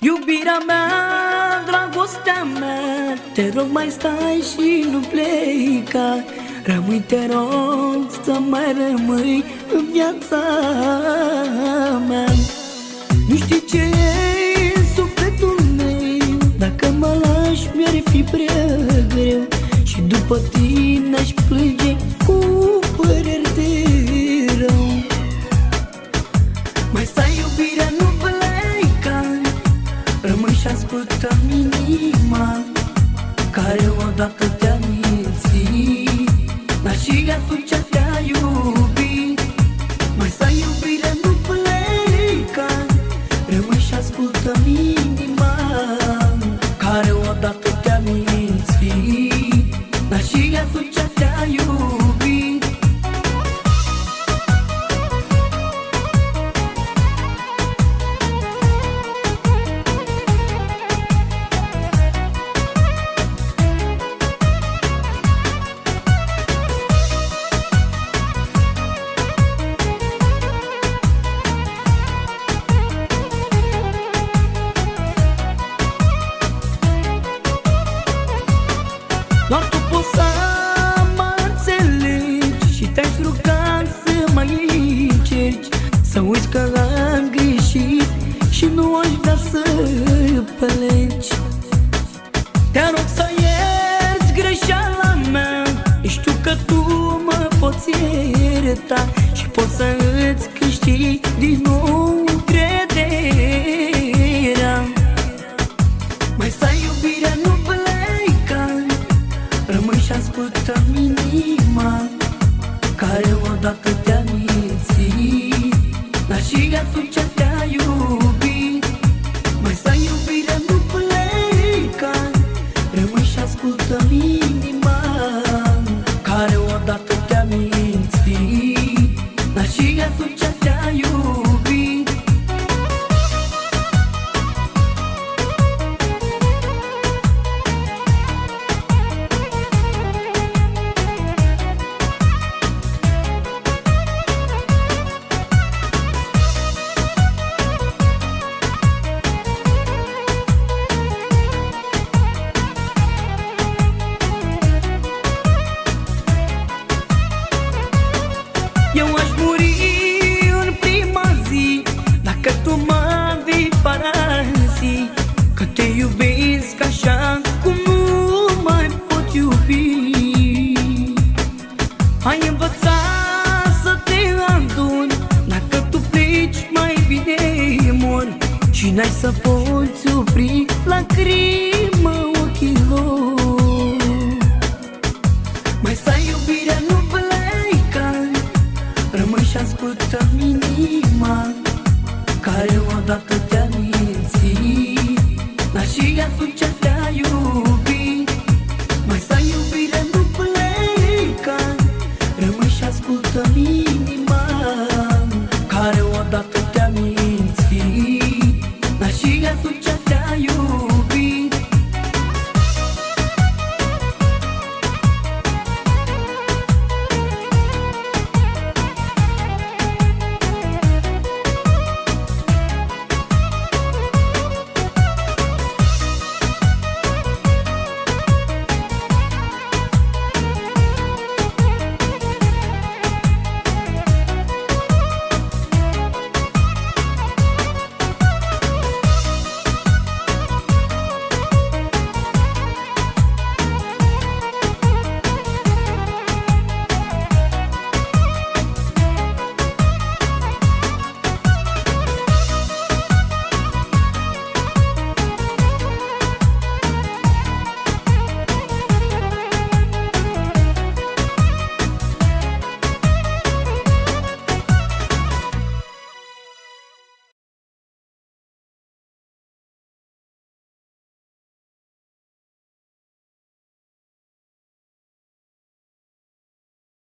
Iubirea mea, dragostea mea Te rog mai stai și nu pleca. Rămâi, te rog, să mai rămâi în viața mea. Nu știi ce e inima Care odată te-a mințit. Dar și atunci te-a iubit. Mai stai iubirea, nu pleca Rămâi și ascultă inima Care odată te-a mințit. Dar și atunci te-a iubit ierta Și poți să îți câștigi din nou crederea mai stai iubirea, nu pleca Rămâi și ascultă inima Care odată te-a mințit. Dar și atunci te-a iubit Dar te iubesc așa cum nu mai pot iubi. Ai învățat să te aduni Dacă tu pleci mai bine mor. Și n-ai să poți opri lacrima ochilor? Mai stai iubirea, nu pleca Rămâi și ascultă inima Care odată te-a 맛이 안 붙잡